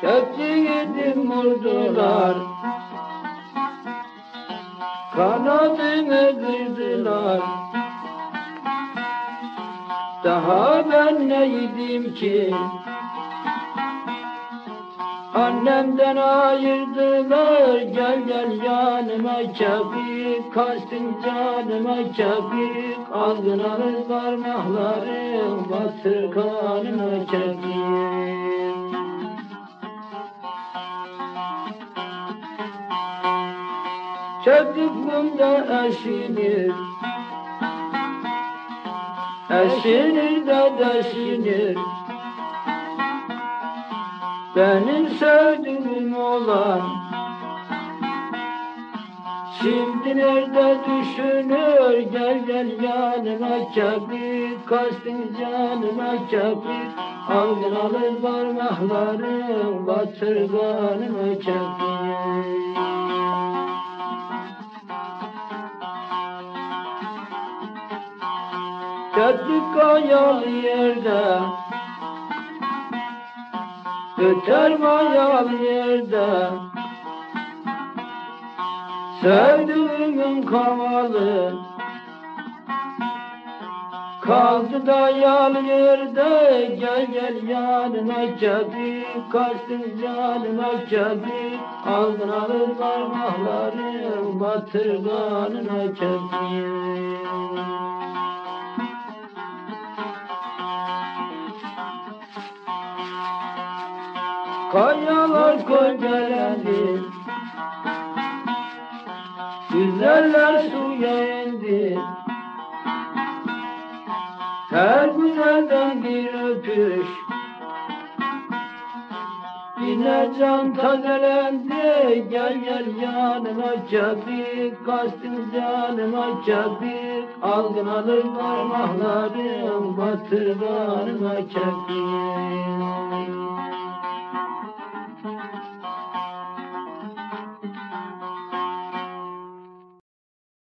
Köpçü yedim vurdular. Kanadını kırdılar. Daha ben neydim ki? Annemden ayırdılar Gel gel yanıma kebik Kaçtın canıma kebik Aldın alır parmaklarım Batır kanıma kebik Çöplüğümde eşinir Eşinir de deşinir Benim sevdiğim olan. Şimdi nerede düşünür? Gel gel yanıma kebik Kaçtın canıma kebik Aldın alır parmaklarım. Batır kanıma kebik Çöplük kayalı yerde Öter mayalı yerde. Sevdiğimin kavalı Kaldı da yal yerde. Gel gel yanıma kedi. Kaçtın canıma kedi. Aldın alır parmaklarım Batır kanına kedi Kayalar gölgelendi. Güzeller suya indi. Her güzelden bir öpüş. Yine can tazelendi. Gel gel yanıma kebik Kaçtın canıma kebik Aldın alır parmaklarım Batır kanıma kebik